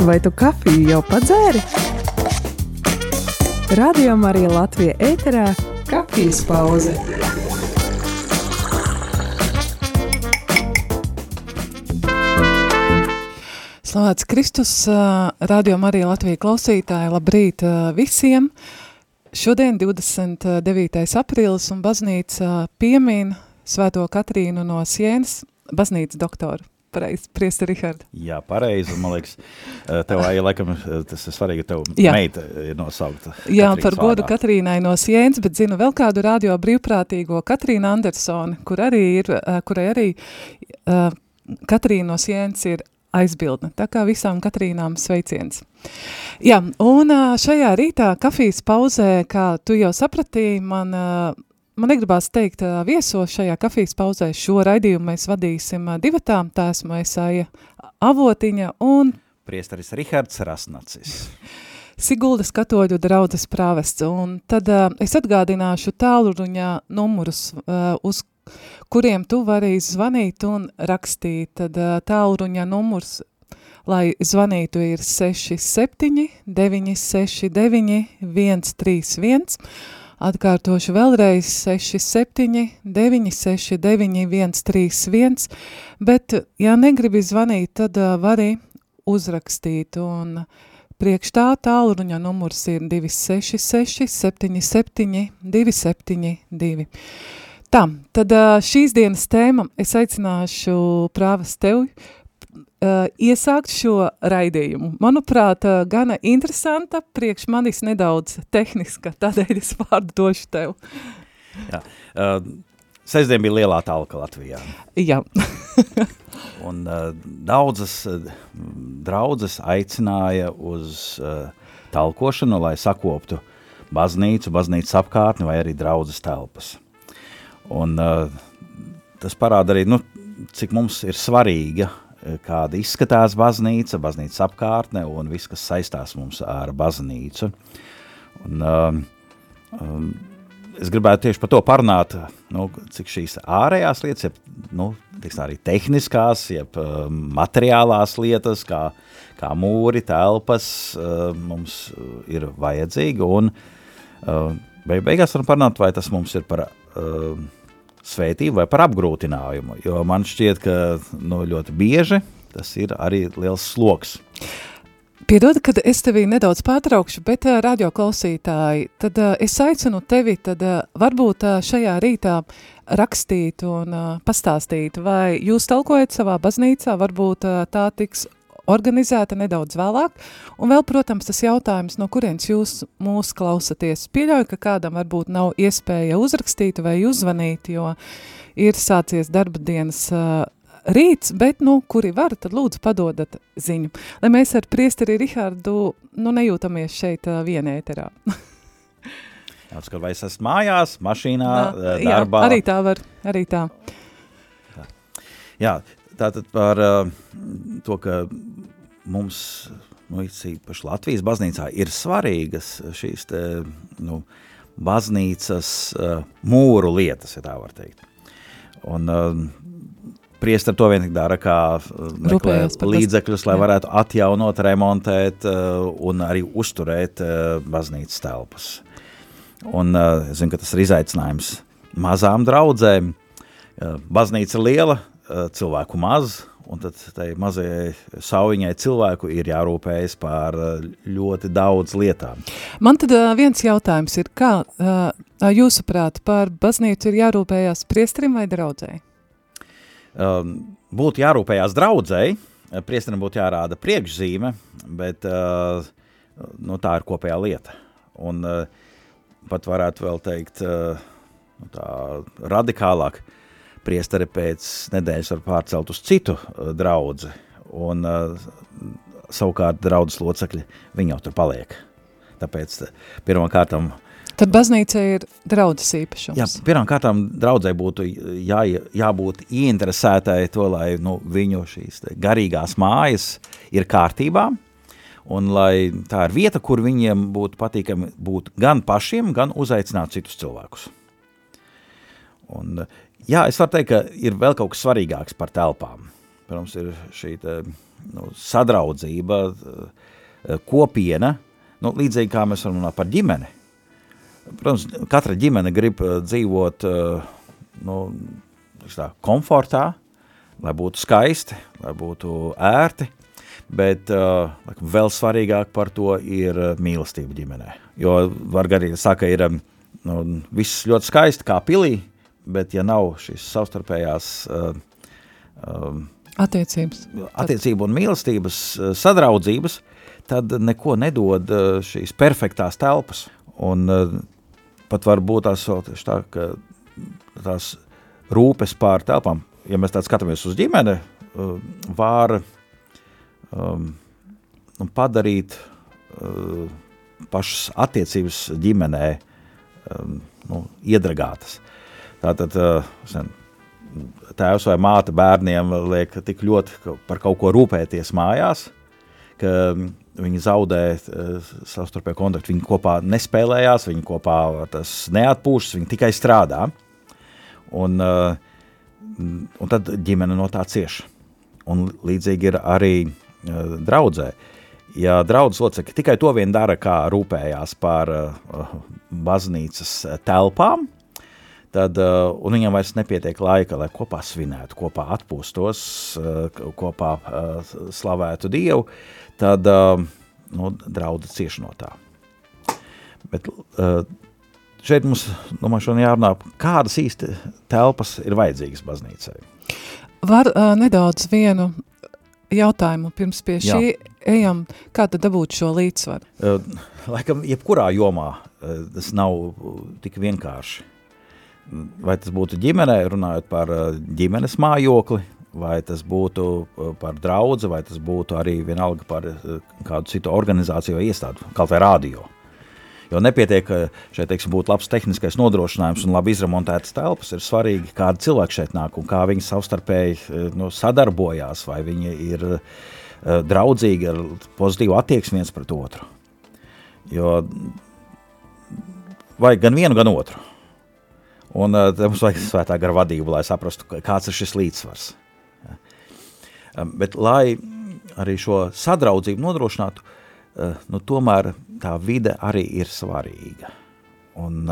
Vai tu kafiju jau padzēri? Radio Marija Latvija ēterā - kafijas pauze. Slavēts Kristus, Radio Marija Latvija klausītāji, labrīt visiem! Šodien 29. aprīlis un baznīca piemīna Svēto Katrīnu no Sienas, baznīcas doktoru. Pareizi, priesta Riharda. Jā, pareizi, man liekas, tev, ja laikam, tas ir svarīgi, tev Jā. meita ir nosaukta. Jā, Katrīnas par godu vārdā. Katrīnai no Sienas, bet zinu vēl kādu radio brīvprātīgo Katrīnu Andersoni, kur arī ir, kurai arī uh, Katrīna no Sienas ir aizbildne. Tā kā visām Katrīnām sveiciens. Jā, un šajā rītā kafijas pauzē, kā tu jau sapratīji, man Man negribās teikt vieso šajā kafijas pauzē. Šo raidījumu mēs vadīsim divatām. Tā esmu Esāja Avotiņa un... Priestaris Rihards Rasnacis. Siguldas katoļu draudzes prāvests. Un tad uh, es atgādināšu tālruņā numurus, uh, uz kuriem tu vari zvanīt un rakstīt. Tad uh, tālruņa numurs, lai zvanītu, ir 67 969 131 Atkārtošu vēlreiz 67 969 131, bet, ja negribi zvanīt, tad uh, vari uzrakstīt. Un priekš tā tālruņa numurs ir 266 77 272. Tā, tad šīs dienas tēma es aicināšu prāvas tevi uh, iesākt šo raidījumu. Manuprāt, uh, gana interesanta, priekš manis nedaudz tehniska, tādēļ es vārdu došu tev. Jā. Uh, sestdien bija lielā talka Latvijā. Jā. Un uh, daudzas uh, draudzes aicināja uz uh, talkošanu, lai sakoptu baznīcu, baznīcas apkārtni vai arī draudzes telpas. Un uh, tas parāda arī, nu, cik mums ir svarīga Eh, kāda izskatās baznīca, baznīcas apkārtne un viss, kas saistās mums ar baznīcu. Un, um, um, es gribētu tieši par to parunāt, nu, cik šīs ārējās lietas, jeb, nu, tiksim, arī tehniskās, jeb um, materiālās lietas, kā, kā mūri, telpas, uh, mums ir vajadzīgi, un uh, beig beigās varam parunāt, vai tas mums ir par uh, svētību vai par apgrūtinājumu, jo man šķiet, ka nu, ļoti bieži tas ir arī liels sloks. Piedod, kad es tevi nedaudz pārtraukšu, bet uh, radio klausītāji, tad uh, es aicinu tevi tad uh, varbūt uh, šajā rītā rakstīt un uh, pastāstīt, vai jūs talkojat savā baznīcā, varbūt uh, tā tiks organizēta nedaudz vēlāk. Un vēl, protams, tas jautājums, no kurienes jūs mūs klausaties. Pieļauju, ka kādam varbūt nav iespēja uzrakstīt vai uzzvanīt, jo ir sācies darba dienas uh, rīts, bet, nu, kuri var, tad lūdzu padodat ziņu. Lai mēs ar priesteri Rihardu, nu, nejūtamies šeit uh, vienēterā. Jāskat, vai es esmu mājās, mašīnā, Nā, darbā. Jā, arī tā var, arī tā. Jā, tātad par uh, to, ka mums, nu, īpaši Latvijas baznīcā, ir svarīgas šīs te, nu, baznīcas uh, mūru lietas, ja tā var teikt. Un uh, priestari to vien dara, kā meklē līdzekļus, lai varētu atjaunot, remontēt uh, un arī uzturēt uh, baznīcas telpas. Un uh, es zinu, ka tas ir izaicinājums mazām draudzēm. Uh, baznīca liela, uh, cilvēku maz, Un tad tai mazajai sauņai cilvēku ir jārūpējas par eh, ļoti daudz lietām. Man tad uh, viens jautājums ir, kā uh, jūsuprāt par baznīcu ir jārūpējās priesterim vai draudzēji? Um, būtu jārūpējās draudzēji, priesterim būtu jārāda priekšzīme, bet nu, tā ir kopējā lieta. Un pat varētu vēl teikt uh, tā radikālāk, uh, priesteri pēc nedēļas var pārcelt uz citu uh, draudzi, un uh, savukārt draudzes locekļi, jau tur paliek. Tāpēc pirmā kārtam Tad baznīca ir draudzes īpašums. Jā, pirmām kārtām draudzē būtu jā, jābūt ieinteresētai to, lai nu, viņu šīs garīgās mājas ir kārtībā, un lai tā ir vieta, kur viņiem būtu patīkami būt gan pašiem, gan uzaicināt citus cilvēkus. Un Jā, es varu teikt, ka ir vēl kaut kas svarīgāks par telpām. protams, ir šī te, nu, sadraudzība, kopiena, nu, līdzīgi kā mēs runāt par ģimeni. Protams, katra ģimene grib dzīvot nu, tā, komfortā, lai būtu skaisti, lai būtu ērti, bet uh, vēl svarīgāk par to ir mīlestība ģimenē. Jo var arī saka, ir nu, viss ļoti skaisti kā pilī, bet ja nav šīs savstarpējās uh, um, attiecības. attiecību un mīlestības uh, sadraudzības, tad neko nedod uh, šīs perfektās telpas. Un uh, pat var būt tās, tā, ka tās rūpes pār telpām, ja mēs tā skatāmies uz ģimeni, uh, var um, padarīt uh, pašas attiecības ģimenē um, nu, iedragātas. Tātad uh, tēvs vai māte bērniem liek tik ļoti par kaut ko rūpēties mājās, ka viņi zaudē savstarpēju kontaktu. Viņi kopā nespēlējās, viņi kopā neatpūšas, viņi tikai strādā. Un, un tad ģimene no tā cieš. Un līdzīgi ir arī draudzē. Ja draudzes locekļi tikai to vien dara, kā rūpējās par baznīcas telpām, tad uh, viņam vairs nepietiek laika, lai kopā svinētu, kopā atpūstos, uh, kopā uh, slavētu Dievu, tad uh, nu, draudze cieši no tā. Bet uh, šeit mums, domāju, jārunā, kādas īsti telpas ir vajadzīgas baznīcai. Var uh, nedaudz vienu jautājumu pirms pie šī Jā. ejam, kā tad dabūt šo līdzsvaru? Uh, laikam, jebkurā jomā uh, tas nav tik vienkārši vai tas būtu ģimenē, runājot par uh, ģimenes mājokli, vai tas būtu uh, par draudzi, vai tas būtu arī vienalga par uh, kādu citu organizāciju vai iestādu, kaut vai rādio. Jo nepietiek, ka šeit teiksim, būtu labs tehniskais nodrošinājums un labi izremontētas telpas. Ir svarīgi, kādi cilvēki šeit nāk un kā viņi savstarpēji nu, sadarbojās, vai viņi ir draudzīgi ar pozitīvu attieksmi viens pret otru. Jo vajag gan vienu, gan otru. Un uh, mums vajag svētā gara vadību, lai saprastu, kāds ir šis līdzsvars. Um, bet, lai arī šo sadraudzību nodrošinātu, uh, nu, tomēr tā vide arī ir svarīga. Un,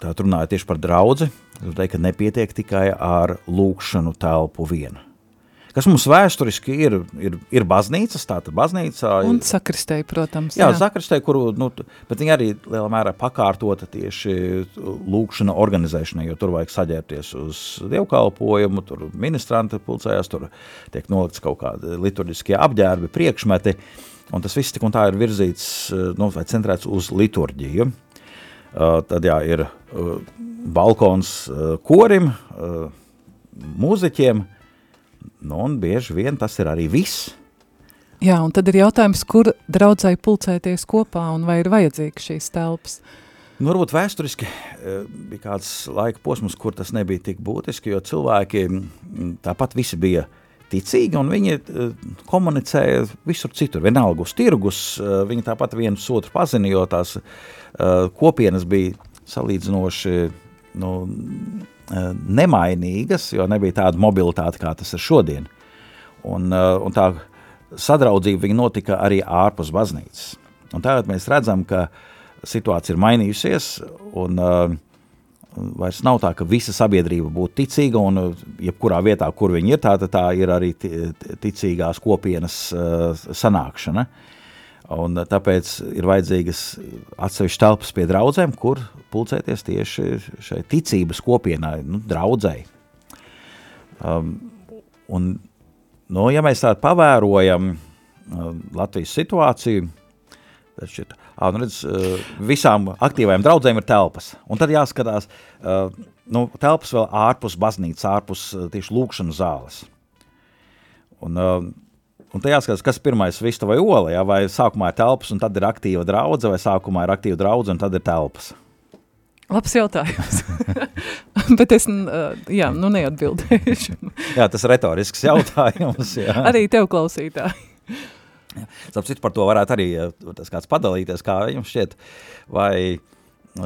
tā runāja tieši par draudzi, es teiktu, ka nepietiek tikai ar lūkšanu telpu vienu kas mums vēsturiski ir, ir, ir baznīcas, tātad baznīca. Un sakristēja, protams. Jā, jā. sakristēja, kuru, nu, bet viņi arī lielā mērā pakārtota tieši lūkšana organizēšanai, jo tur vajag saģērties uz dievkalpojumu, tur ministranti pulcējās, tur tiek nolikts kaut kādi liturģiskie apģērbi, priekšmeti, un tas viss tik un tā ir virzīts, nu, vai centrēts uz liturģiju. Uh, tad jā, ir uh, balkons uh, korim, uh, mūziķiem, uh, Nu, un bieži vien tas ir arī viss. Jā, un tad ir jautājums, kur draudzēji pulcēties kopā un vai ir vajadzīgas šīs telpas? Nu, varbūt vēsturiski eh, bija kāds laika posms, kur tas nebija tik būtiski, jo cilvēki tāpat visi bija ticīgi un viņi eh, komunicēja visur citur. Vienalga uz tirgus, eh, viņi tāpat viens otru pazina, jo tās kopienas bija salīdzinoši nu, nemainīgas, jo nebija tāda mobilitāte, kā tas ir šodien. Un, eh, un tā sadraudzība notika arī ārpus baznīcas. Un tagad mēs redzam, ka situācija ir mainījusies, un uh, vairs nav tā, ka visa sabiedrība būtu ticīga, un jebkurā vietā, kur viņi ir, tā, tā ir arī ticīgās kopienas uh, sanākšana. Uh, Un tāpēc ir vajadzīgas atsevišķas telpas pie draudzēm, kur pulcēties tieši šai ticības kopienai, nu, draudzēji. Um, un, nu, ja mēs tādu pavērojam uh, Latvijas situāciju, tad šķiet, ah, nu redz, uh, visām aktīvajām draudzēm ir telpas. Un tad jāskatās, uh, nu, telpas vēl ārpus baznīcas, ārpus uh, tieši lūkšanu zāles. Un, uh, Un te jāskatās, kas pirmais ir vista vai ola. Ja? Vai sākumā ir telpas, un tad ir aktīva draudzene, vai sākumā ir aktīva draudzene, un tad ir telpas. Labs jautājums. Bet es jā, nu neatbildēšu. jā, tas ir retorisks jautājums. Jā. arī tev klausītāji. Tāpēc par to varētu arī kāds padalīties, kā jums šķiet, vai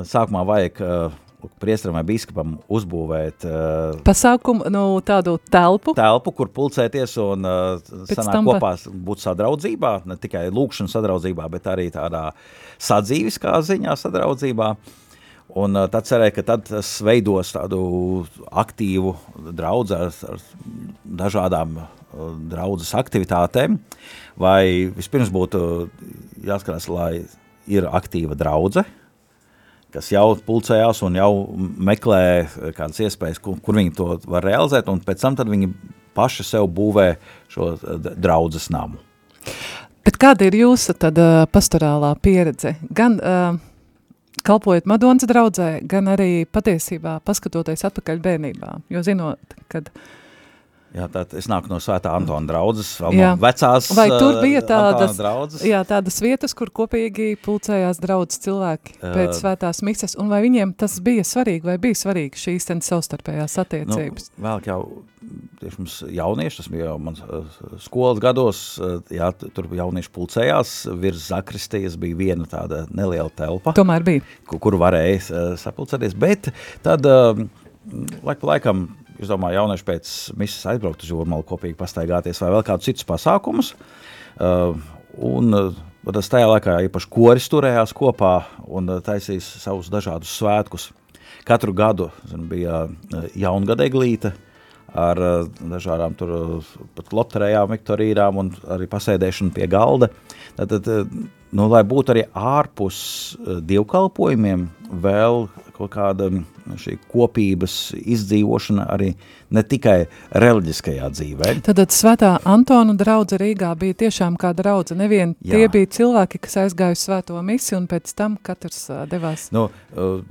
sākumā vajag uh, priesteram vai biskupam uzbūvēt uh, Pasākumu, nu, tādu telpu. telpu, kur pulcēties un uh, sanāk tam kopā būt sadraudzībā, ne tikai lūkšana sadraudzībā, bet arī tādā sadzīviskā ziņā sadraudzībā. Un uh, tad cerēja, ka tad tas veidos tādu aktīvu draudzi ar, ar dažādām uh, draudzes aktivitātēm, vai vispirms būtu jāskatās, lai ir aktīva draudze, kas jau pulcējās un jau meklē eh, kādas iespējas, kur, kur viņi to var realizēt, un pēc tam viņi paši sev būvē šo eh, draudzes namu. Bet kāda ir jūsu tad uh, pastorālā pieredze? Gan uh, kalpojot Madonas draudzē, gan arī patiesībā paskatoties atpakaļ bērnībā. Jo zinot, kad Jā, tā, es nāku no Svētā Antona draudzes, vēl Jā. no vecās Vai tur eh, bija tādas, jā, tādas vietas, kur kopīgi pulcējās draudzes cilvēki pēc Ā. svētās mises, un vai viņiem tas bija svarīgi, vai bija svarīgi šīs ten savstarpējās attiecības? Nu, vēl jau tieši mums jaunieši, tas bija jau mans eh, skolas gados, jā, tur jaunieši pulcējās, virs zakristijas bija viena tāda neliela telpa. Tomēr bija. ku- kur varēja uh, sapulcēties, bet tad uh, laik pa laikam, es domāju, jaunieši pēc misijas aizbraukt uz jūrmalu kopīgi pastaigāties vai vēl kādus citus pasākumus, uh, un uh, tas tajā laikā īpaši koris turējās kopā un uh, taisīs savus dažādus svētkus. Katru gadu zinu, bija uh, jaungada eglīte, ar uh, dažādām tur uh, pat loterējām, viktorīrām un arī pasēdēšanu pie galda. Tad, tad, uh, nu, lai būtu arī ārpus dievkalpojumiem vēl kaut kāda mm, šī kopības izdzīvošana arī ne tikai reliģiskajā dzīvē. Tad svētā Antona draudze Rīgā bija tiešām kā draudze. Nevien Jā. tie bija cilvēki, kas aizgāja uz svēto misi, un pēc tam katrs devās. Nu, uh,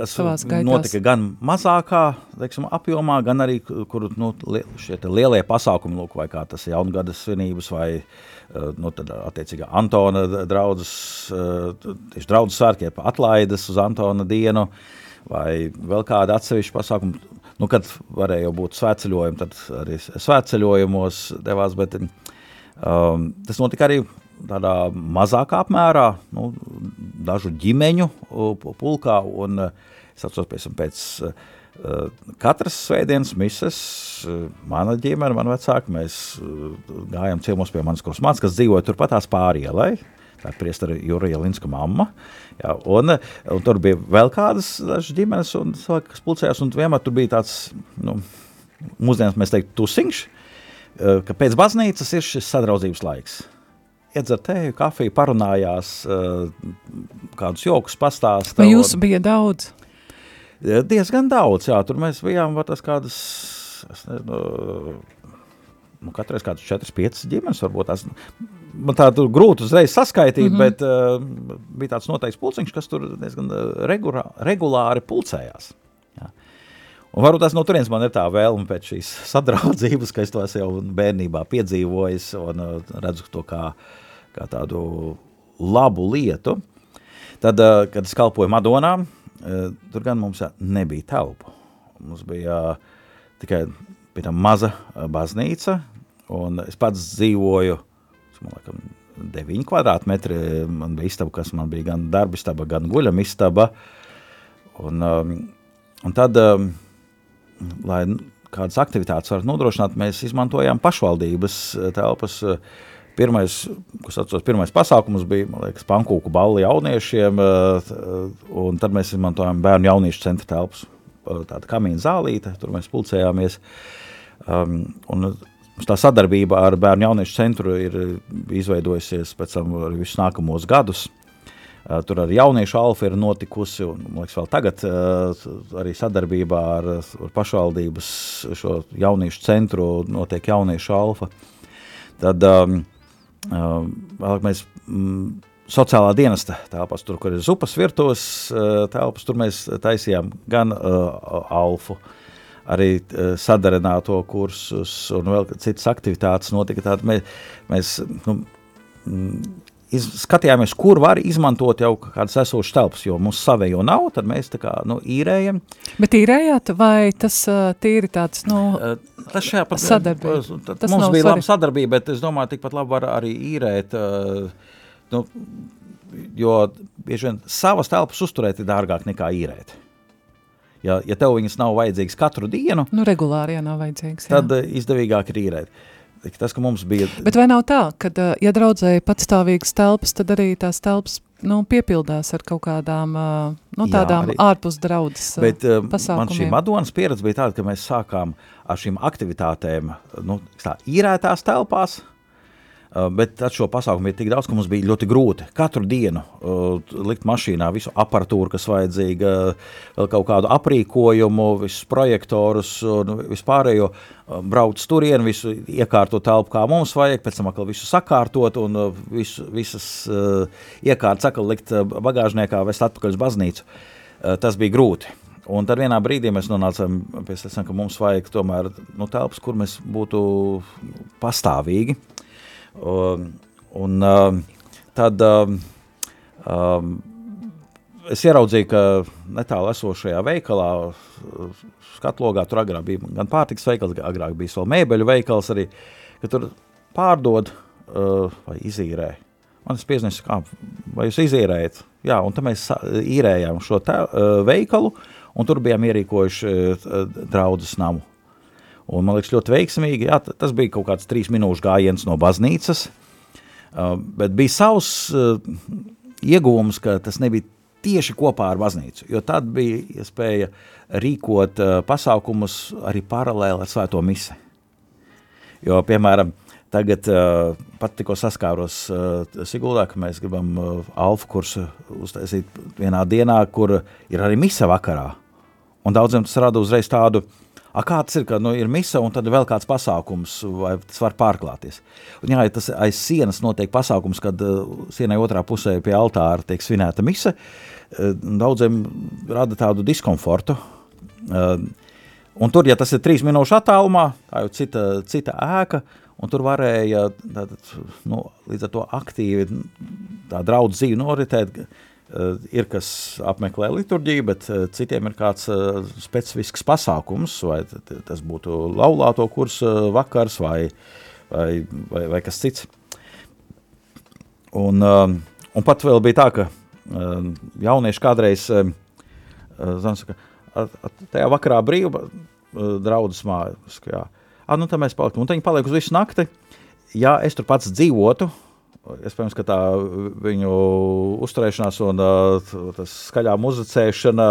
tas notika gan mazākā teiksim, apjomā, gan arī, kur nu, šie lielie pasākumi, lūk, vai kā tas jaungada svinības, vai uh, nu, tad, attiecīgā Antona draudzes, uh, tieši draudzes jeb atlaides uz Antona dienu, vai vēl kāda atsevišķa pasākuma, nu, kad varēja būt svētceļojumi, tad arī svētceļojumos devās, bet um, tas notika arī tādā mazākā apmērā, nu, dažu ģimeņu pu- pulkā, un uh, es atceros, piemēram, pēc uh, katras svētdienas mises, uh, mana ģimene, man vecāki, mēs gājām ciemos pie manas kosmāts, kas dzīvoja turpatās pāri ielai, tā ir priestara Jurija Linska mamma, jā, un, un tur bija vēl kādas ģimenes, un kas pulcējās, un vienmēr tur bija tāds, nu, mūsdienas mēs teiktu tusiņš, ka pēc baznīcas ir šis sadraudzības laiks iedzer tēju, kafiju, parunājās, eh, kādus joks pastāstīt. Vai jūsu bija daudz? Diezgan daudz, jā, tur mēs bijām var tas kādas, es nezinu, nu, katreiz kādas 4-5 ģimenes, varbūt tās, man tā tur grūti uzreiz saskaitīt, mm -hmm. bet uh, bija tāds noteikts pulciņš, kas tur diezgan eh, regulā, regulāri pulcējās. Un varbūt tas no turienes man ir tā vēlme pēc šīs sadraudzības, ka es to jau bērnībā piedzīvojis un uh, redzu to kā, kā tādu labu lietu. Tad, uh, kad es kalpoju Madonā, uh, tur gan mums nebija telpu. Mums bija tikai tam maza baznīca, un es pats dzīvoju, man laikam, 9 kvadrātmetri, man bija istaba, kas man bija gan darba istaba, gan guļam istaba, un, um, un tad, um, lai kādas aktivitātes varētu nodrošināt, mēs izmantojām pašvaldības eh, telpas. eh, Pirmais, kas atceros, pirmais pasākums bija, man liekas, pankūku balli jauniešiem, eh, un tad mēs izmantojām bērnu jauniešu centra telpas, tāda kamīna zālīte, tur mēs pulcējāmies. Um, un tā sadarbība ar bērnu jauniešu centru ir izveidojusies pēc tam visus nākamos gadus. Uh, Tur arī jauniešu alfa ir notikusi, un liekas, vēl tagad uh, arī sadarbībā ar, ar pašvaldības šo jauniešu centru notiek jauniešu alfa. Tad um, um, vēl mēs mm, sociālā dienesta telpas, tur, kur ir zupas virtuves telpas, tur mēs taisījām gan uh, alfu, arī uh, sadarināto kursus un vēl citas aktivitātes notika. Tātad mēs, mēs nu, mm, skatījāmies, kur var izmantot jau kādas esošas telpas, jo mums savējo nav, tad mēs tā kā nu, īrējam. Bet īrējāt, vai tas ā, tīri tāds, nu, Uh, Tas šajā pat Sadarbība. tad Tas mums bija laba svarīgi. sadarbība, bet es domāju, tikpat labi var arī īrēt, uh, nu, jo bieži vien savas telpas uzturēt ir dārgāk nekā īrēt. Ja, ja tev viņas nav vajadzīgas katru dienu, Nu, regulāri, ja nav vajadzīgs. jā. tad izdevīgāk ir īrēt. Tik Tas, ka mums bija Bet vai nav tā, ka, ja draudzēji patstāvīgas telpas, tad arī tās telpas nu, piepildās ar kaut kādām nu, Jā, tādām arī. ārpus draudzes Bet uh, man šī pasākumiem? Madonas pieredze bija tāda, ka mēs sākām ar šīm aktivitātēm nu, tā, īrētās telpās, bet tad šo pasākumu bija tik daudz, ka mums bija ļoti grūti katru dienu uh, likt mašīnā visu aparatūru, kas vajadzīga, vēl kaut kādu aprīkojumu, visus projektorus un vispārējo uh, braukt turien, visu iekārtot telpu, kā mums vajag, pēc tam atkal visu sakārtot un uh, visu, visas uh, iekārtas atkal likt uh, bagāžniekā vest atpakaļ uz baznīcu. Uh, tas bija grūti. Un tad vienā brīdī mēs nonācām pie tā, ka mums vajag tomēr nu, telpas, kur mēs būtu pastāvīgi. Un, un um, tad um, um, es ieraudzīju, ka netālu esošajā veikalā, skatlogā, tur agrāk bija gan pārtiks veikals, gan agrāk bija vēl mēbeļu veikals arī, ka tur pārdod uh, vai izīrē. Man tas piezvanīja, kā, vai jūs izīrējat? Jā, un tad mēs īrējām šo te, uh, veikalu, un tur bijām ierīkojuši uh, draudzes namu. Un, man liekas, ļoti veiksmīgi. Jā, ta- tas bija kaut kāds trīs minūšu gājiens no baznīcas. Uh, bet bija savs uh, iegūms, ka tas nebija tieši kopā ar baznīcu. Jo tad bija iespēja rīkot uh, pasākumus arī paralēli ar Svēto misi. Jo, piemēram, tagad uh, pat tikko saskāros uh, Siguldā, ka mēs gribam uh, alfa kursu uztaisīt vienā dienā, kur ir arī mise vakarā. Un daudziem tas rada uzreiz tādu, a, kā tas ir, ka nu, ir mise un tad vēl kāds pasākums, vai tas var pārklāties. Un, jā, ja tas aiz sienas notiek pasākums, kad uh, sienai otrā pusē pie altāra tiek svinēta mise, uh, daudziem rada tādu diskomfortu. Uh, un tur, ja tas ir trīs minūšu attālumā, tā jau cita, cita ēka, un tur varēja tātad, nu, līdz ar to aktīvi tā draudz dzīve noritēt, ir kas apmeklē liturģiju, bet uh, citiem ir kāds uh, specifisks pasākums, vai tas būtu laulāto kursa vakars vai, vai, vai, vai kas cits. Un, un pat vēl bija tā, ka jaunieši kādreiz zinu, saka, "At- at- tajā vakarā brīva draudzes mājas, ka jā, ah, nu tā mēs palikam, un viņi paliek uz visu nakti, ja es tur pats dzīvotu, Iespējams, ka tā viņu uzturēšanās un tas skaļā muzicēšana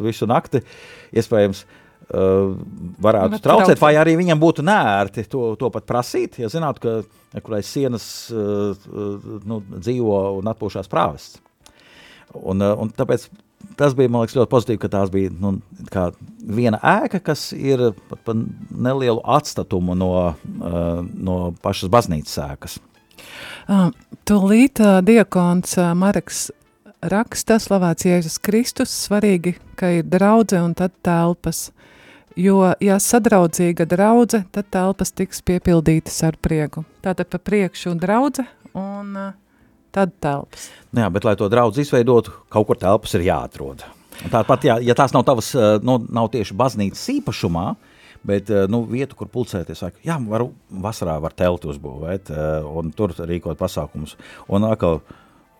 visu nakti iespējams varētu Var traucēt, traucēt. vai arī viņam būtu nērti to, to pat prasīt, ja zinātu, ka kurai sienas nu, dzīvo un atpūšās prāvests. Un, un tāpēc tas bija man liekas, ļoti pozitīvi, ka tās bija nu, kā viena ēka, kas ir pat pa nelielu atstatumu no, no pašas baznīcas ēkas. Uh, Tūlīt uh, diakons uh, Mareks raksta slavēts Jēzus Kristus, svarīgi, ka ir draudze un tad telpas. Jo, ja sadraudzīga draudze, tad telpas tiks piepildītas ar prieku. Tātad pa priekšu draudze un uh, tad telpas. Nu Jā, bet, lai to draugu izveidotu, kaut kur telpas ir jāatrod. Tāpat, ja, ja tās nav tavas, nu, nav tieši baznīcas īpašumā, bet eh, nu, vietu, kur pulcēties, vajag, jā, var, vasarā var telti uzbūvēt eh, un tur rīkot pasākumus. Un atkal,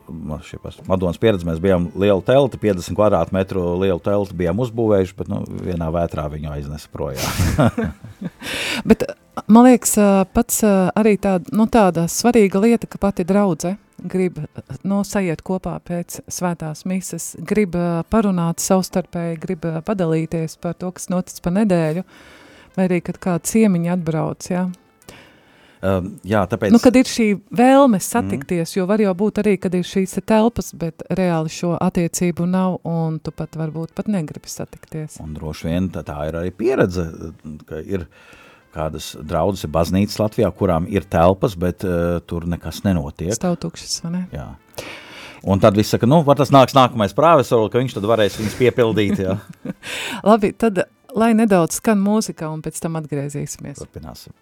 man šī pas- Madonas pieredze, mēs bijām lielu telti, 50 kvadrātmetru lielu telti bijām uzbūvējuši, bet nu, vienā vētrā viņu aiznesa projām. Bet man liekas, ā, pats arī tāda, nu, tāda svarīga lieta, ka pati draudze grib nu, sajiet kopā pēc svētās mises, grib parunāt savstarpēji, grib padalīties par to, kas notic pa nedēļu, vai arī, kad kāda ciemiņa atbrauc, jā. um, jā, tāpēc... Nu, kad ir šī vēlme satikties, jo var jau būt arī, kad ir šīs te telpas, bet reāli šo attiecību nav, un tu pat varbūt pat negribi satikties. Un droši vien tā, tā ir arī pieredze, ka ir kādas draudzes, ir baznīcas Latvijā, kurām ir telpas, bet uh, tur nekas nenotiek. Stāv tukšas, vai ne? Jā. Un tad viss saka, nu, var tas nāks nākamais prāves, varbūt, ka viņš tad varēs viņus piepildīt. Jā. Labi, tad lai nedaudz skan mūzika, un pēc tam atgriezīsimies. Turpināsim.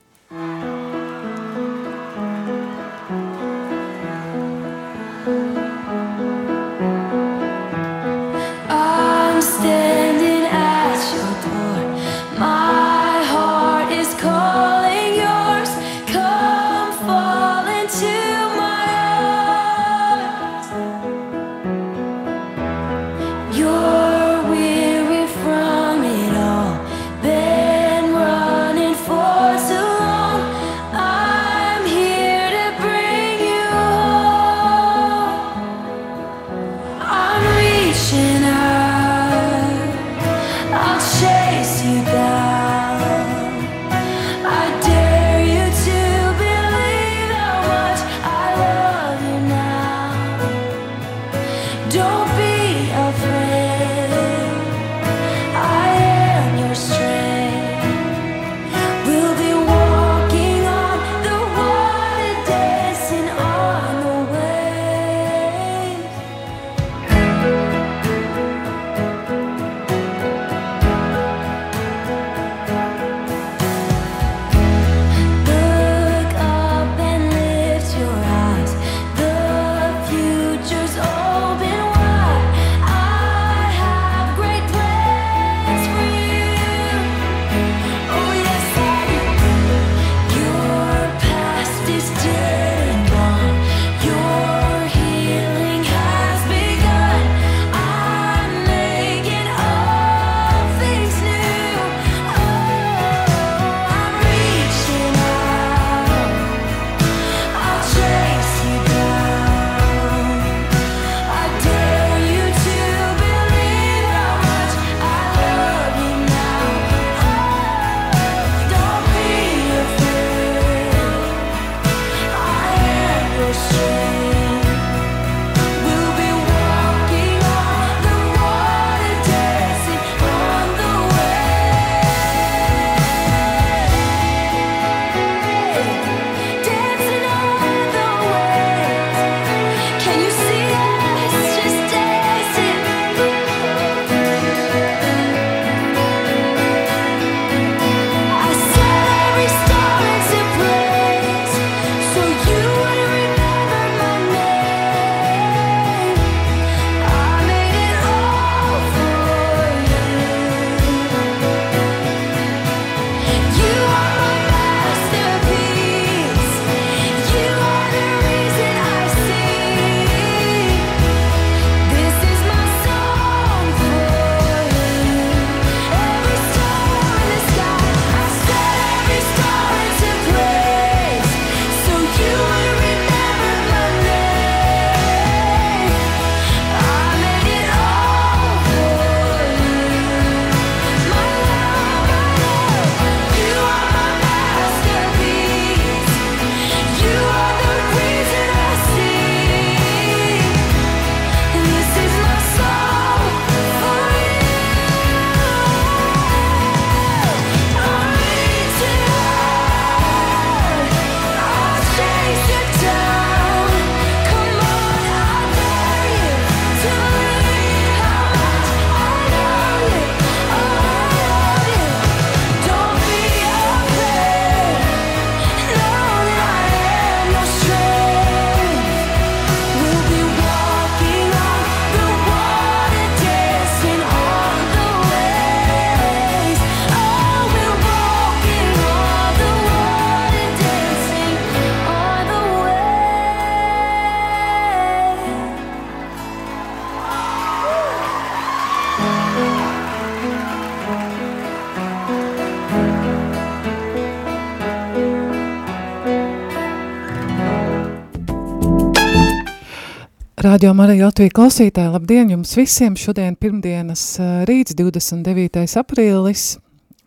Radio Marija Latvija klausītāji, labdien jums visiem! Šodien pirmdienas ā, rīts, 29. aprīlis,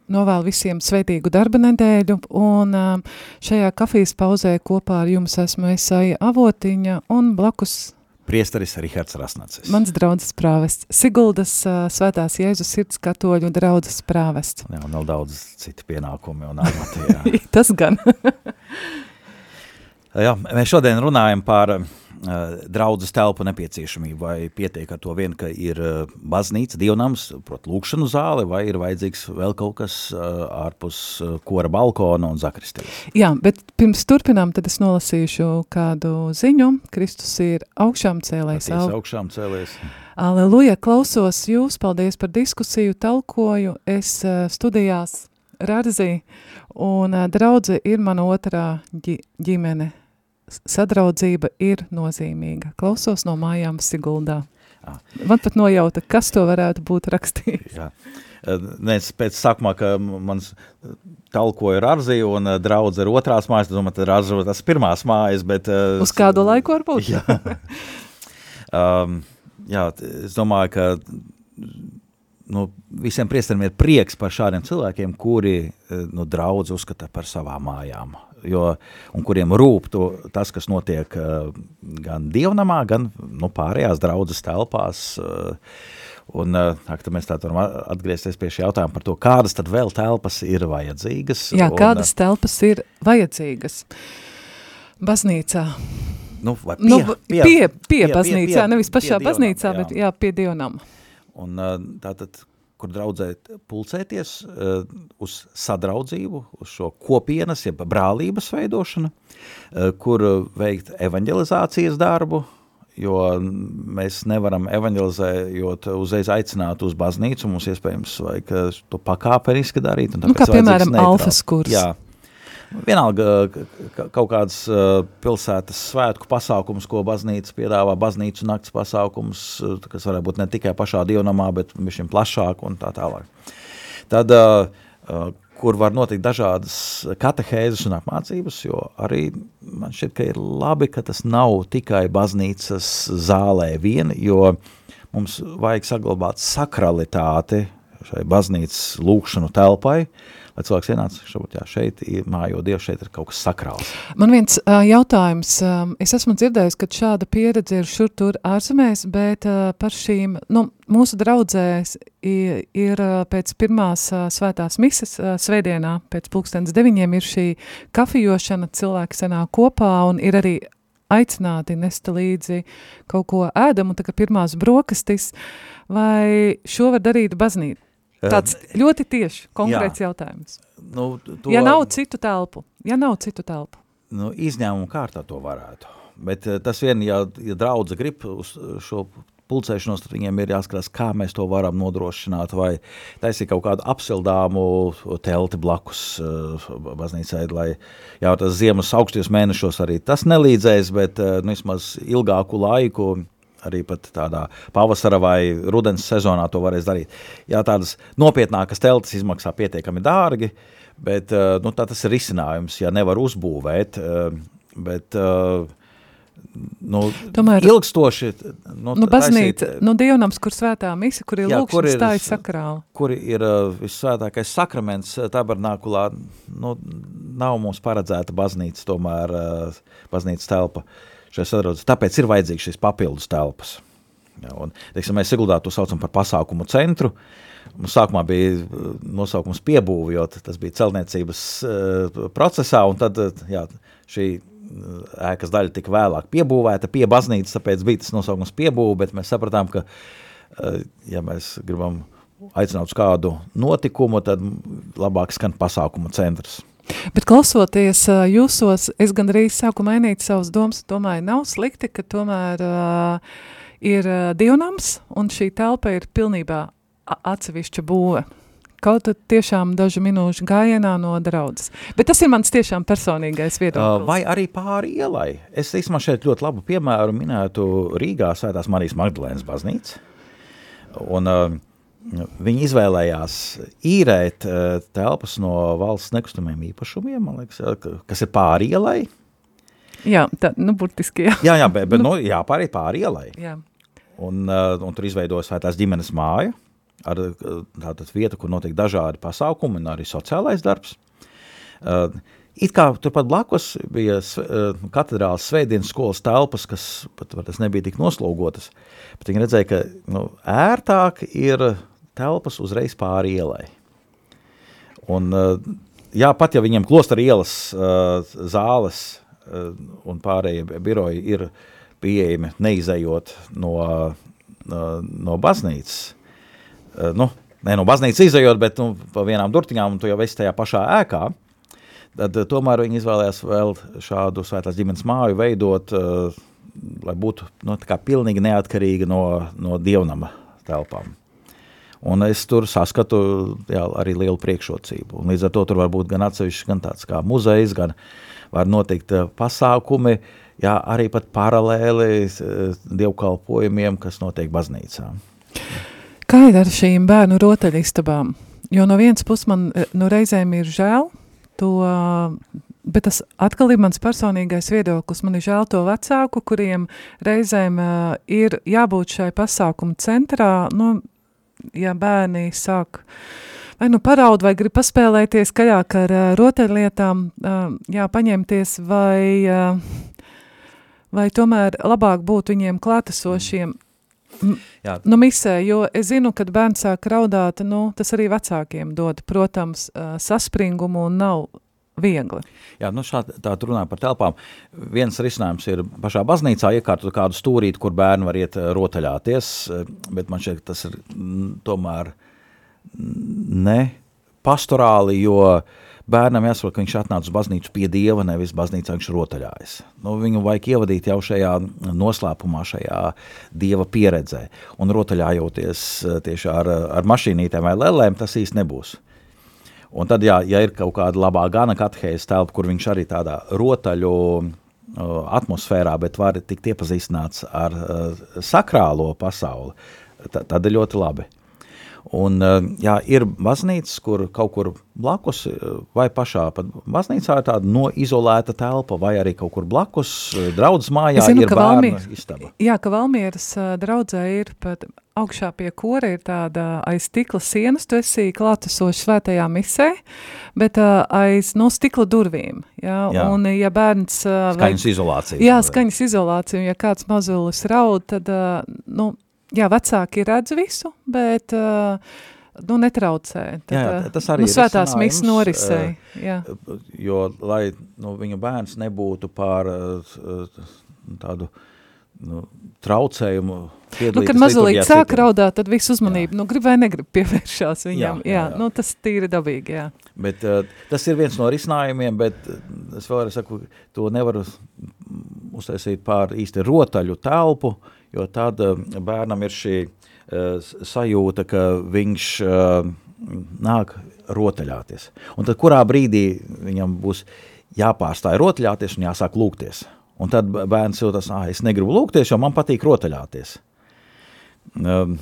novēl visiem svētīgu darba nedēļu, un ā, šajā kafijas pauzē kopā ar jums esmu Esaija Avotiņa un blakus Priesteris Rihards Rasnacis. mans draudzes prāvests Siguldas ā, Svētās Jēzus sirds katoļu draudzes prāvests. Jā, un vēl daudz citu pienākumi un amati, jā. Tas gan. Jā, mēs šodien runājam par draudzes telpu nepieciešamību, vai pietiek ar to vien, ka ir baznīca, dievnams, prot lūkšanu zāle, vai ir vajadzīgs vēl kaut kas ārpus kora balkona un zakristijas. Jā, bet pirms turpinām, tad es nolasīšu kādu ziņu. Kristus ir augšām cēlējs. Patiesi augšām cēlies. Aleluja, klausos jūs, paldies par diskusiju, talkoju, es studijās Rarzī, un draudze ir mana otrā ģi ģimene. Sadraudzība ir nozīmīga. Klausos no mājām Siguldā. Ah. Man pat nojauta, kas to varētu būt rakstījis. Jā. Uh, Nē, es pēc sākumā, ka mans talkoja Rarzī un uh, draudze ir otrās mājas, domāju, tad Rarzī tas pirmās mājas, bet... uh, Uz kādu laiku varbūt? Jā. um, jā, es domāju, ka nu, visiem priesteriem ir prieks par šādiem cilvēkiem, kuri eh, nu, draudz uzskata par savām mājām. Jo, un kuriem rūp to, tas, kas notiek uh, gan dievnamā, gan nu, pārējās draudzes telpās. Uh, un uh, tā, mēs tā varam atgriezties pie šī jautājuma par to, kādas tad vēl telpas ir vajadzīgas. Jā, un, kādas telpas ir vajadzīgas? Baznīcā. nu, vai Pie, nu, pie, pie, pie baznīcā, pie- nevis pie pašā dievnam, baznīcā, jā. bet jā, pie dievnam. Un tātad, kur draudzēt pulcēties uh, uz sadraudzību, uz šo kopienas, jeb brālības veidošanu, uh, kur veikt evanģelizācijas darbu, jo mēs nevaram evanģelizējot uzreiz aicināt uz baznīcu, mums iespējams vajag ā, to pakāpeniski darīt. un Nu, kā piemēram alfas kurs. Jā. Vienalga ka- ka- kaut kāds uh, pilsētas svētku pasākums, ko baznīca piedāvā, baznīcu nakts pasākums, uh, kas varētu būt ne tikai pašā dievnamā, bet višķiem plašāk un tā tālāk. Tad, uh, uh, kur var notikt dažādas katehēzes un apmācības, jo arī man šķiet, ka ir labi, ka tas nav tikai baznīcas zālē vien, jo mums vajag saglabāt sakralitāti šai baznīcas lūkšanu telpai, lai cilvēks ienāca, šobrīd, jā, šeit mājo Dievs, šeit ir kaut kas sakrāls. Man viens uh, jautājums, um, es esmu dzirdējis, ka šāda pieredze ir šur tur ārzemēs, bet uh, par šīm, nu, mūsu draudzēs ir, ir pēc pirmās uh, svētās mises uh, svētdienā, pēc pulkstens deviņiem ir šī kafijošana, cilvēki sanāk kopā un ir arī aicināti nest līdzi kaut ko ēdamu, tā kā pirmās brokastis, vai šo var darīt baznīt? Tāds ļoti tieši, konkrēts jautājums. Nu, to, Ja nav citu telpu, ja nav citu telpu. nu, izņēmuma kārtā to varētu. Bet eh, tas vien, ja, ja draudze grib uz šo pulcēšanos, tad viņiem ir jāskatās, kā mēs to varam nodrošināt, vai taisīt kaut kādu apsildāmu telti blakus uh, baznīcai, lai jau tas ziemas augstajos mēnešos arī tas nelīdzēs, bet uh, nu, vismaz ilgāku laiku arī tādā pavasara vai rudens sezonā to varēs darīt. Jā, tādas nopietnākas teltis izmaksā pietiekami dārgi, bet uh, nu, tā tas ir risinājums, ja nevar uzbūvēt, uh, bet uh, nu, Tomēr- ilgstoši nu, Nu, baznīca, taisīt, nu, dievnams, kur svētā mise, kur ir Jā, kur lūkšanas ir stājas s- sakrāli. kuri ir uh, visvētākais sakraments uh, tabernākulā, nu, nav mums paredzēta baznīca, tomēr uh, baznīcas telpa šai sadraudzes. Tāpēc ir vajadzīgs šis papildus telpas. Jā, un, teiksim, mēs Siguldā to saucam par pasākumu centru. Mums sākumā bija uh, nosaukums piebūve, jo tas bija celtniecības uh, procesā, un tad uh, jā, šī uh, ēkas daļa tika vēlāk piebūvēta pie baznīcas, tāpēc bija tas nosaukums piebūve, bet mēs sapratām, ka, uh, ja mēs gribam aicināt uz kādu notikumu, tad labāk skan pasākumu centrs. Bet klausoties jūsos, es gandrīz sāku mainīt savus domas, domāju, nav slikti, ka tomēr uh, ir uh, dievnams un šī telpa ir pilnībā atsevišķa būve. Kaut tiešām dažu minūšu gājienā no draudzes. Bet tas ir mans tiešām personīgais viedoklis. vai arī pāri ielai. Es īstenībā šeit ļoti labu piemēru minētu Rīgā Svētās Marijas Magdalēnas baznīca. Un, uh, viņi izvēlējās īrēt uh, telpas no valsts nekustamiem īpašumiem, liekas, kas ir pāri ielai. Jā, tā, nu, burtiski, jā. Jā, jā, bet, bet nu, jāpāriet pāri ielai. jā. Un, uh, un tur izveidojas svētās ģimenes māja, ar uh, tātad vietu, kur notiek dažādi pasākumi un arī sociālais darbs. It kā turpat blakus bija s- uh, katedrāls svētdienas skolas telpas, kas pat varbūt nebija tik noslogotas, bet viņi redzēja, ka nu, ērtāk ir telpas uzreiz pāri ielai. Un, uh, jā, pat ja viņiem klostera ielas uh, zāles un pārējie biroji ir pieejami neizējot no, no, baznīcas, nu, ne no baznīcas izējot, bet nu, pa vienām durtiņām, un tu jau esi tajā pašā ēkā, tad uh, tomēr viņi izvēlējās vēl šādu svētās ģimenes māju veidot, uh, lai būtu nu, pilnīgi neatkarīga no, no dievnama telpām. Un es tur saskatu jā, arī lielu priekšrocību. Un līdz ar to tur var būt gan atsevišķs, gan tāds kā muzejs, gan var notikt eh, pasākumi, jā, arī pat paralēli eh, dievkalpojumiem, kas notiek baznīcā. Kā ir ar šīm bērnu rotaļistabām? Jo no vienas puses man eh, nu, reizēm ir žēl to, eh, bet tas atkal ir mans personīgais viedoklis. Man ir žēl to vecāku, kuriem reizēm uh, ir jābūt šai pasākumu centrā, nu, ja bērni sāk vai nu paraud, vai grib paspēlēties kajāk ar uh, rotaļlietām, uh, jā, paņemties, vai, uh, vai tomēr labāk būt viņiem klātesošiem Jā, Nu, misē, jo es zinu, kad bērns sāk raudāt, nu, tas arī vecākiem dod, protams, saspringumu un nav viegli. Jā, nu šādi tā runā par telpām. Viens risinājums ir pašā baznīcā iekārtot kādu stūrīti, kur bērni var iet rotaļāties, bet man šķiet, tas ir tomēr ne pastorāli, jo bērnam jāsaprot, ka viņš atnāca uz baznīcu pie Dieva, nevis baznīcā viņš rotaļājas. Nu, viņu vajag ievadīt jau šajā noslēpumā, šajā Dieva pieredzē. Un rotaļājoties eh, tieši ar, ar mašīnītēm vai lelēm, tas īsti nebūs. Un tad, jā, ja ir kaut kāda labā gana katehēzes telpa, kur viņš arī tādā rotaļu uh, atmosfērā, bet var tikt iepazīstināts ar uh, sakrālo pasauli, ta, tad ir ļoti labi. Un, uh, jā, ir baznīcas, kur kaut kur blakus, uh, vai pašā baznīcā ir tāda noizolēta telpa, vai arī kaut kur blakus, uh, draudzes mājā Es zinu, ir Valmī- istaba. Jā, ka Valmieras draudzē ir pat augšā pie kora ir tāda aiz stikla sienas, tu esi klātesoši svētajā misē, bet ā, aiz no stikla durvīm. Jā, Jā. un ja bērns... vai- Skaņas izolācija. Jā, skaņas izolācija, un ja kāds mazulis raud, tad, ā, nu, jā, vecāki redz visu, bet, ā, nu, netraucē. Tad, Jā, jā, ā, tas arī nu, svētās risinājums, norisei, jā. jo, lai nu, viņa bērns nebūtu pār uh, tādu nu, traucējumu, Nu, kad liturģijā sāk raudāt, tad visu uzmanību, nu, grib vai negrib pievēršās viņam. Jā, Jā, jā, jā, jā. nu, tas tīri dabīgi, jā. Bet, uh, tas ir viens no risinājumiem, bet uh, es vēlreiz saku, to nevaru mm, uztaisīt pār īsti rotaļu telpu, jo tad uh, bērnam ir šī s- sajūta, ka viņš uh, nāk rotaļāties. Un tad kurā brīdī viņam būs jāpārstāj rotaļāties un jāsāk lūgties. Un tad bērns jūtas, ah, es negribu lūgties, jo man patīk rotaļāties. Um,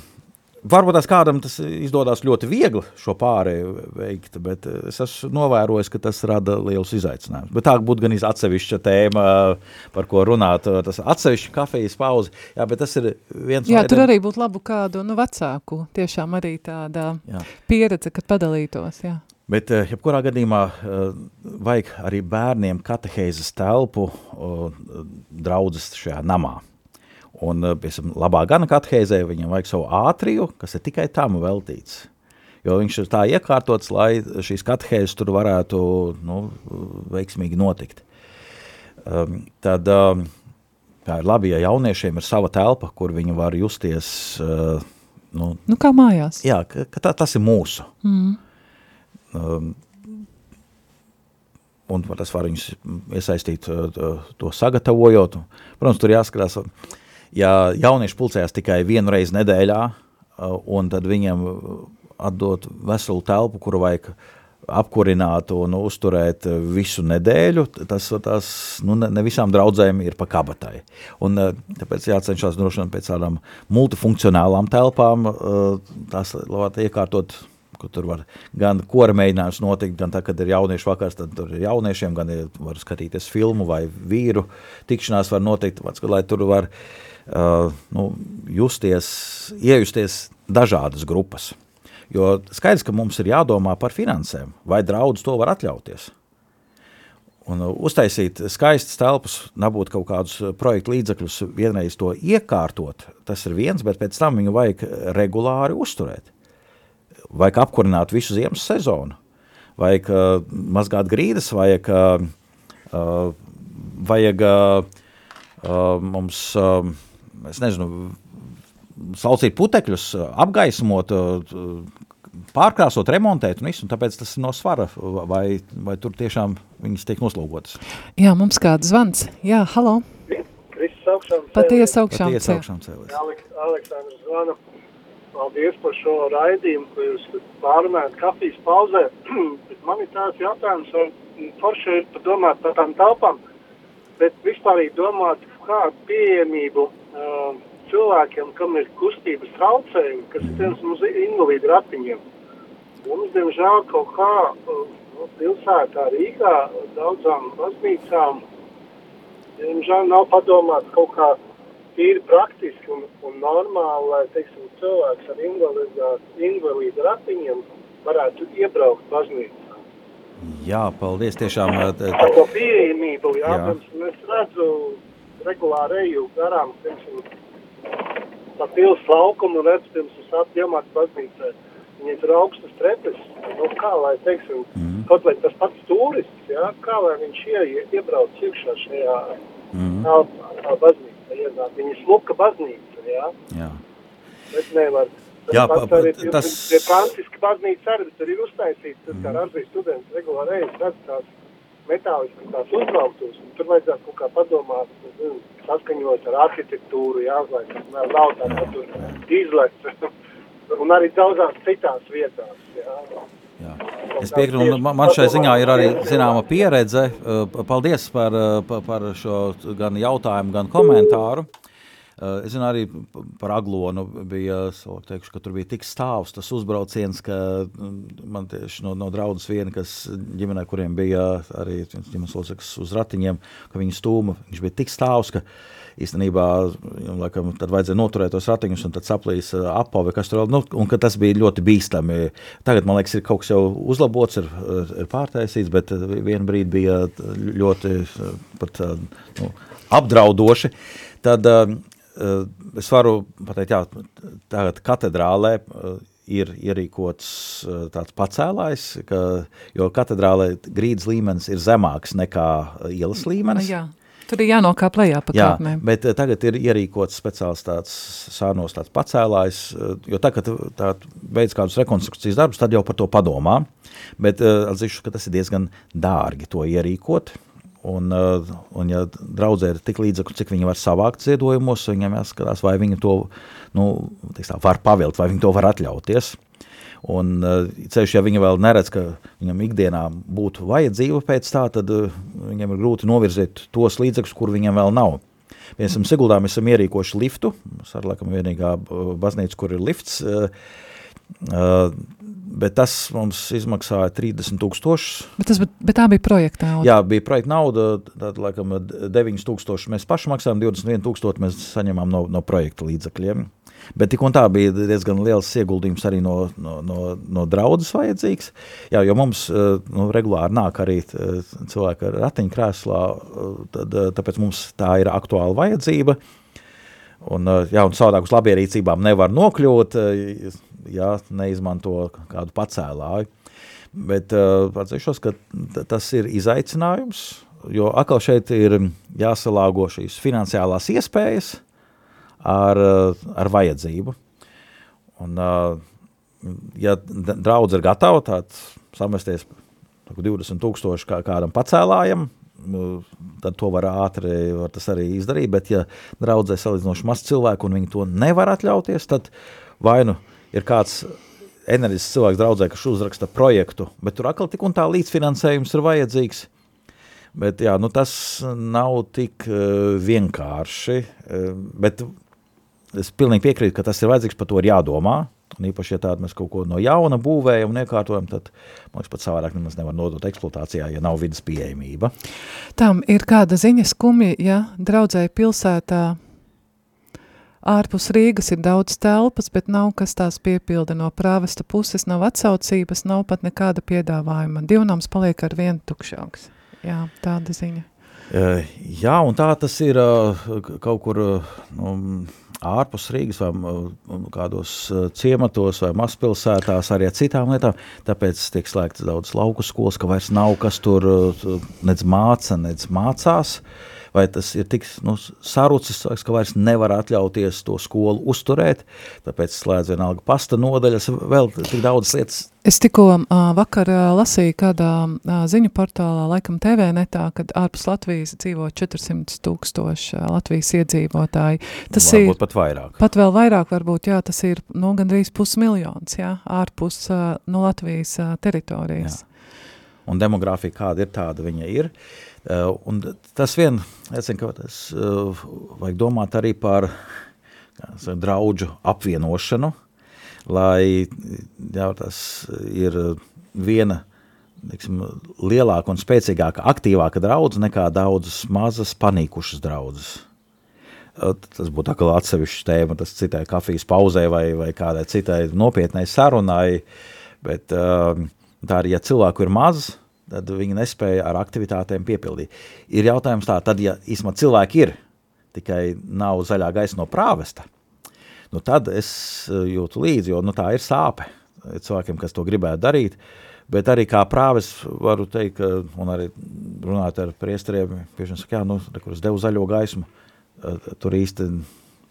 Varbūt tas kādam tas izdodas ļoti viegli šo pārēju veikt, bet eh, es esmu novērojis, ka tas rada liels izaicinājums. Bet tā būtu gan atsevišķa tēma, par ko runāt. Tas atsevišķi kafijas pauze, jā, bet tas ir viens Jā, no tur arī būtu labu kādu, nu, vecāku, tiešām arī tāda Jā. pieredze, kad padalītos, jā. Bet, eh, jebkurā gadījumā, eh, vajag arī bērniem katehēzes telpu eh, draudzes šajā namā. Un, eh, piemēram, labā gana katehēzē viņam vajag savu ātriju, kas ir tikai tam veltīts. Jo viņš ir tā iekārtots, lai šīs katehēzes tur varētu nu, veiksmīgi notikt. Um, tad um, tā ir labi, ja jauniešiem ir sava telpa, kur viņi var justies, uh, nu, Nu, kā mājās. jā, ka, ka tā, tas ir mūsu. Mm. Um, un tas var viņus iesaistīt to- to sagatavojot. Protams, tur jāskatās, ja jaunieši pulcējās tikai vienu reizi nedēļā, uh, un tad viņiem atdot veselu telpu, kuru vajag apkurināt un uzturēt uh, visu nedēļu, tas, tas nu, ne, visām draudzēm ir pa kabatai. Un, uh, tāpēc jācenšas droši vien pēc tādām multifunkcionālām telpām, uh, tās labāk iekārtot tur var gan kora mēģinājums notikt, gan tā, kad ir jauniešu vakars, tad tur ir jauniešiem, gan ir, var skatīties filmu vai vīru tikšanās var notikt, lai tur var uh, nu, justies, iejusties dažādas grupas. Jo skaidrs, ka mums ir jādomā par finansēm, vai draudz to var atļauties. Un uh, uztaisīt skaistas telpas, dabūt kaut kādus uh, projektu līdzekļus, vienreiz to iekārtot, tas ir viens, bet pēc tam viņu vajag regulāri uzturēt. Vajag apkurināt visu ziemas sezonu, vajag uh, mazgāt grīdas, vajag, uh, vajag uh, mums, uh, es nezinu, salcīt putekļus, apgaismot, pārkrāsot, remontēt, un, visu, un tāpēc tas ir no svara, vai, vai tur tiešām viņas tiek noslogotas. Jā, mums kāds zvans. Jā, halo. Kristus augšām Paties augšām Patiesi cēl. augšām cēlies. Alek, Aleksandrs zvana. Paldies par šo raidījumu, ko jūs pārunājat kafijas pauzē. Bet man ir tāds jautājums, vai forši ir padomāt par tām telpām, bet vispār domāt, kādu pieejamību uh, cilvēkiem, kam ir kustības traucējumi, kas ir piemēram uz invalīdu ratiņiem. Mums, diemžēl, kaut kā uh, pilsētā Rīgā daudzām baznīcām, diemžēl nav padomāts kaut kā tīri praktiski un, un normāli, lai, teiksim, cilvēks ar invalīdu ratiņiem varētu iebraukt baznīcā. Jā, paldies tiešām. Par to pieejamību, jā, Jā. es redzu regulāri eju garām, piemēram, pa pils laukumu un redzu, pirms es atjamātu baznīcā. Viņai tur augstas trepes, nu kā lai, teiksim, Mhm. kaut vai tas pats turists, jā, kā lai viņš ie, iebrauc iekšā šajā Mhm. telpā, tā baznīca ienāk. Viņa ir smuka baznīca, jā, Jā. bet nevar. Jā, pa- arī pa- pie- tas- Pie Franciska baznīca arī tur ir uztaisīts, tas kā Rāzijas students regulāri ejas, redz tās metāliskas tās uzbrauktos, un tur vajadzētu kaut kā padomāt, nezinu, saskaņot ar arhitektūru, jā, lai nav nav tā, ka tur izlec, un arī daudzās citās vietās, jā. Jā. Es piekrītu, un man- šai ziņā ir arī zināma pieredze. Paldies par, pa- par šo gan jautājumu, gan komentāru. Uh, Es zinu, arī par aglonu bija, teikšu, ka tur bija tik stāvs tas uzbrauciens, ka mm, man tieši no, no draudzes viena, kas ģimenē, kuriem bija arī ģimenes loceklis uz ratiņiem, ka viņi stūma, viņš bija tik stāvs, ka īstenībā, viņam, laikam, tad vajadzēja noturēt tos ratiņus un tad saplīs uh, apave, kas tur vēl, nu, un ka tas bija ļoti bīstami. Tagad, man liekas, ir kaut kas jau uzlabots, ir, ir pārtaisīts, bet uh, vienu brīdi bija ļoti pat nu, apdraudoši. Tad es varu pateikt, jā, tagad katedrālē uh, ir ierīkots uh, tāds pacēlājs, ka, jo katedrālē grīdas līmenis ir zemāks nekā uh, ielas līmenis. Jā, tur ir jānokāp lejā pa Jā, kāpnēm. bet eh, tagad ir ierīkots speciāls tāds sārnos tāds pacēlājs, eh, jo tagad tā beidz kādus rekonstrukcijas darbus, tad jau par to padomā, bet eh, atzīšu, ka tas ir diezgan dārgi to ierīkot, un, eh, un ja draudzē ir tik līdzekļu, cik viņi var savākt ziedojumos, viņam jāskatās, vai viņi to, nu, tā, var pavilkt, vai viņi to var atļauties. Un uh, ceļš, ja viņi vēl neredz, ka viņam ikdienā būtu vajadzība pēc tā, tad uh, viņiem ir grūti novirzīt tos līdzekļus, kur viņiem vēl nav. Piemēram, Siguldā mēs esam ierīkojuši liftu. Mēs ar laikam vienīgā baznīca, kur ir lifts. Bet tas mums izmaksāja 30 tūkstošus. Bet, tas, bet, bet tā bija projekta nauda. Jā, bija projekta nauda, tad laikam 9 tūkstoši mēs paši maksājām, 21 tūkstoši mēs saņemām no, no projekta līdzekļiem. Bet tik un tā bija diezgan liels ieguldījums arī no, no, no, no draudzes vajadzīgs. Jā, jo mums eh, nu, regulāri nāk arī eh, cilvēki ar ratiņkrēslā, eh, tad, tāpēc mums tā ir aktuāla vajadzība. Un, jā, un savādāk uz labierīcībām nevar nokļūt, ja neizmanto kādu pacēlāju. Bet uh, atzīšos, ka tas ir izaicinājums, jo atkal šeit ir jāsalāgo šīs finansiālās iespējas ar, uh, ar vajadzību. Un, uh, ja draudz ir gatava tād samesties tā kā 20 tūkstoši kā, kādam pacēlājam, tad to var ātri var arī izdarīt, bet ja draudzē salīdzinoši maz cilvēku un viņi to nevar atļauties, tad vai nu ir kāds enerģisks cilvēks draudzē, kas uzraksta projektu, bet tur atkal tik un tā līdzfinansējums ir vajadzīgs. Bet jā, nu tas nav tik uh, vienkārši, uh, bet es pilnīgi piekrītu, ka tas ir vajadzīgs, par to ir jādomā, Un īpaši, ja tādu mēs kaut ko no jauna būvējam un iekārtojam, tad, man liekas, pat savādāk nemaz nevar nodot eksploatācijā, ja nav vidas pieejamība. Tam ir kāda ziņa skumja, ja draudzēja pilsētā ārpus Rīgas ir daudz telpas, bet nav kas tās piepilda no prāvesta puses, nav atsaucības, nav pat nekāda piedāvājuma. Divnams paliek ar vienu tukšāks. Jā, tāda ziņa. Uh, jā, un tā tas ir uh, kaut kur uh, nu, ārpus Rīgas vai uh, kādos ciematos vai mazpilsētās arī ar citām lietām. Tāpēc tiek slēgts daudz lauku skolas, ka vairs nav kas tur nec māca, nec mācās. Uh, vai tas ir tik nu, sarucis, ka vairs nevar atļauties to skolu uzturēt, tāpēc slēdz vienalga pasta nodaļas, vēl tik daudz lietas. Es tikko uh, vakar uh, lasīju kādā uh, ziņu portālā, laikam TV netā, kad ārpus Latvijas dzīvo 400 tūkstoši uh, Latvijas iedzīvotāji. Tas varbūt ir pat vairāk. Pat vēl vairāk varbūt, jā, tas ir nu, gandrīz pusmiljons, jā, ārpus uh, no Latvijas uh, teritorijas. Jā. Un demogrāfija kāda ir tāda viņa ir. Uh, un tas vien, es zinu, ka tas uh, vajag domāt arī par kā, draudžu apvienošanu, lai jā, tas ir viena tiksim, lielāka un spēcīgāka, aktīvāka draudze nekā daudzas mazas panīkušas draudzes. Tas būtu atkal atsevišķs tēma, tas citai kafijas pauzē vai, vai kādai citai nopietnai sarunai, bet uh, tā arī, ja cilvēku ir maz, tad viņi nespēja ar aktivitātēm piepildīt. Ir jautājums tā, tad, ja īstenībā cilvēki ir, tikai nav zaļā gaisa no prāvesta, nu tad es eh, jūtu līdzi, jo nu, tā ir sāpe cilvēkiem, kas to gribētu darīt, bet arī kā prāves varu teikt, un arī runāt ar priesteriem, pieši saka, jā, nu, kur es devu zaļo gaismu, eh, tur īsti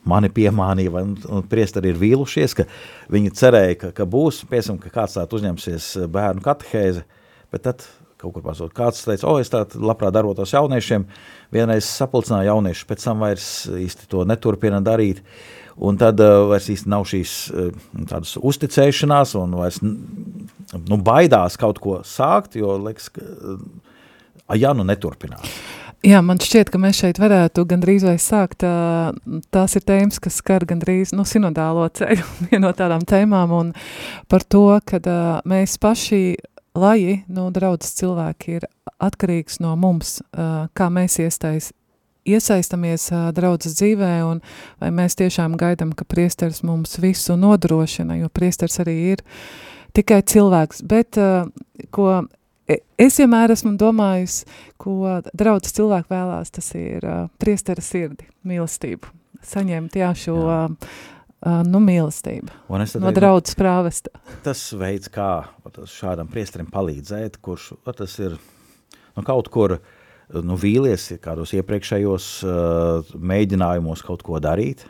mani piemānīja, vai un priesteri ir vīlušies, ka viņi cerēja, ka, ka būs, piemēram, ka kāds tāds uzņemsies bērnu katehēzi, bet tad kaut kur pasūt. Kāds teica, o, es tādu labprāt darotos jauniešiem, vienreiz sapulcināju jauniešus, pēc tam vairs īsti to neturpina darīt, un tad uh, vairs īsti nav šīs uh, tādas uzticēšanās, un vairs, nu, baidās kaut ko sākt, jo, liekas, ka, uh, ja nu neturpinās. Jā, man šķiet, ka mēs šeit varētu gandrīz vai sākt, tās ir tēmas, kas skar gandrīz, nu, sinodālo ceļu, viena no tādām tēmām, un par to, kad mēs paši lai nu, draudzes cilvēki ir atkarīgs no mums, kā mēs iestais, iesaistamies draudzes dzīvē un vai mēs tiešām gaidam, ka priesteris mums visu nodrošina, jo priesteris arī ir tikai cilvēks, bet ko es vienmēr esmu domājis, ko draudzes cilvēki vēlās, tas ir priestera sirdi, mīlestību, saņemt jā, šo jā. uh, nu, mīlestība no draudzes prāvesta. Tas veids, kā šādam priesterim palīdzēt, kurš tas ir nu, kaut kur nu, vīlies kādos iepriekšējos uh, mēģinājumos kaut ko darīt,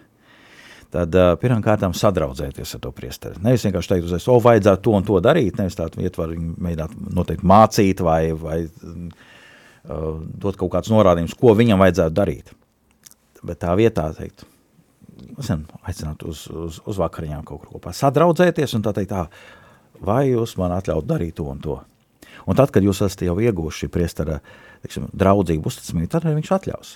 tad uh, pirmām kārtām sadraudzēties ar to priesteri. Nevis vienkārši teikt uzreiz, o, vajadzētu to un to darīt, nevis tādu ietvaru mēģināt noteikti mācīt vai, vai uh, dot kaut kāds norādījums, ko viņam vajadzētu darīt. Bet tā vietā teikt, zin, aicināt uz, uz, uz vakariņām kaut kur kopā sadraudzēties un tā teikt, tā, vai jūs man atļaut darīt to un to. Un tad, kad jūs esat jau ieguvuši priestara tiksim, draudzību uzticamību, tad viņš atļaus.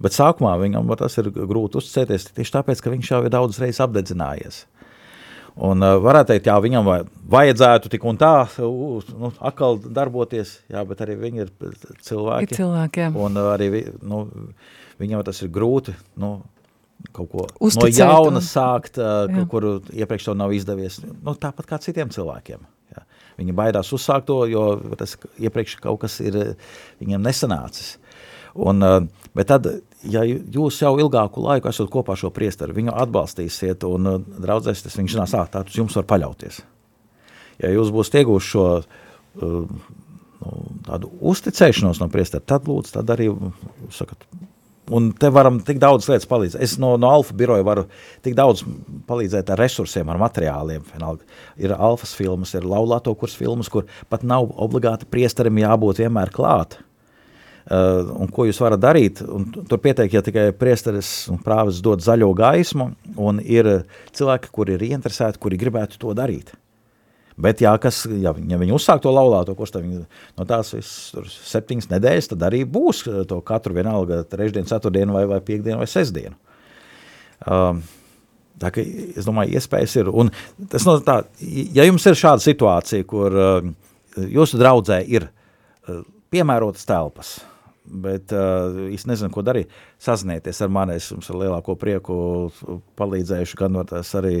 Bet sākumā viņam tas ir grūti uzticēties tieši tāpēc, ka viņš jau ir daudz reizes apdedzinājies. Un uh, varētu teikt, jā, viņam vajadzētu tik un tā, uh, nu, atkal darboties, jā, bet arī viņi ir cilvēki. Ir cilvēki, jā. Un uh, arī, nu, viņam tas ir grūti, nu, kaut ko Uzticēt no jauna un... sākt, uh, kuru iepriekš to nav izdevies. Nu, tāpat kā citiem cilvēkiem. Jā. Viņi baidās uzsākt to, jo tas iepriekš kaut kas ir viņiem nesanācis. Un, uh, bet tad, ja jūs jau ilgāku laiku esat kopā šo priesteru, viņu atbalstīsiet un uh, draudzēsiet, viņš zinās, ā, tā jums var paļauties. Ja jūs būsiet ieguvuši šo uh, nu, tādu uzticēšanos no priestera, tad lūdzu, tad arī sakat, Un te varam tik daudz lietas palīdzēt. Es no, no Alfa biroja varu tik daudz palīdzēt ar resursiem, ar materiāliem. Vienalga. Ir alfas filmas, ir laulāto kurs filmas, kur pat nav obligāti priesterim jābūt vienmēr klāt. Uh, un ko jūs varat darīt? Un tur pietiek, ja tikai priesteris un prāvis dod zaļo gaismu, un ir cilvēki, kuri ir ieinteresēti, kuri gribētu to darīt. Bet, jā, kas, ja, ja viņi uzsāk to laulāto tad viņi no tās visas septiņas nedēļas tad arī būs eh, to katru vienalga trešdienu, ceturtdienu vai, vai piekdienu vai sestdienu. Um, Tā ka, es domāju, iespējas ir. Un tas no tā, ja jums ir šāda situācija, kur uh, jūsu draudzē ir uh, piemērotas telpas, bet uh, es nezinu, ko darīt, sazinieties ar mani, es jums ar lielāko prieku palīdzējuši, gan tās arī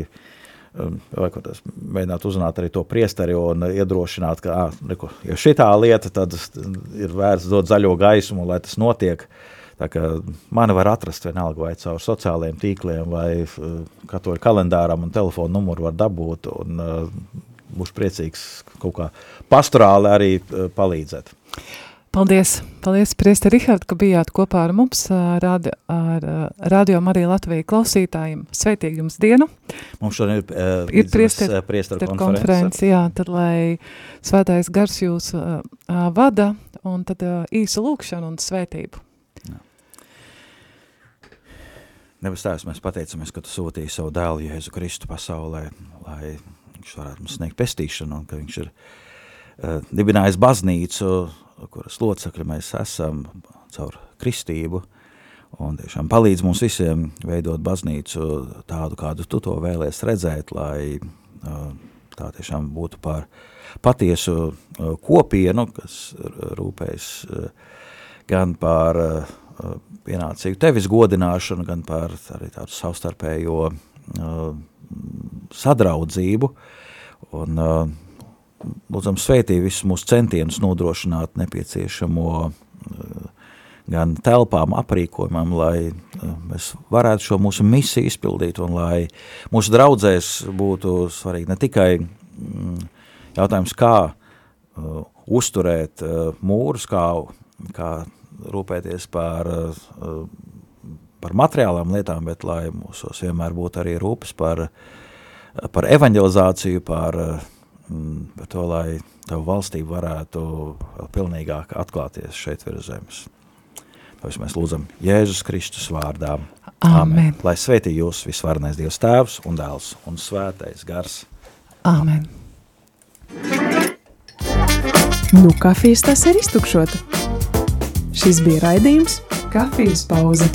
um, tas mēģināt uzrunāt arī to priesteri un iedrošināt, ka, ah, neko, ja šitā lieta, tad ir vērts dot zaļo gaismu, lai tas notiek. Mani var atrast vienalga vai caur sociālajiem tīkliem, vai katoļu kalendāram un telefonu numuru var dabūt, un uh, būšu priecīgs kaut kā pastorāli arī uh, palīdzēt. Paldies! Paldies, Priesta Rihard, ka bijāt kopā ar mums, radi, ar Radio Marija Latvija klausītājiem. Sveitīgi jums dienu! Mums šodien ir, uh, ir priesteru priester konference. konference. Jā, tad lai svētais gars jūs uh, vada, un tad uh, īsu lūkšanu un svētību. Debes Tēvs, mēs pateicamies, ka Tu sūtīji savu dēlu Jēzu Kristu pasaulē, lai viņš varētu mums sniegt pestīšanu, un ka viņš ir uh, dibinājis baznīcu, kuras locekļi mēs esam caur kristību, un tiešām palīdz mums visiem veidot baznīcu tādu, kādu Tu to vēlies redzēt, lai uh, tā tiešām būtu par patiesu uh, kopienu, kas rūpējas gan par pienācīgu tevis godināšanu, gan par arī tādu savstarpējo sadraudzību. Un, lūdzam, sveitī visus mūsu centienus nodrošināt nepieciešamo uh, gan telpām, aprīkojumam, lai uh, mēs varētu šo mūsu misiju izpildīt un lai mūsu draudzēs būtu svarīgi ne tikai mm, jautājums, kā uh, uzturēt mūrus, kā, kā rūpēties par, eh, par materiālām lietām, bet lai mūsos vienmēr būtu arī rūpes par, par evanģelizāciju, par, par to, lai tavu valstību varētu vēl pilnīgāk atklāties šeit virs zemes. Tāpēc mēs lūdzam Jēzus Kristus vārdā. Amen. Amen. Lai svētī jūs visvarnais Dievs tēvs un dēls un svētais gars. Amen. Nu, kafijas tas ir iztukšota. Šis bija raidījums Kafijas pauze.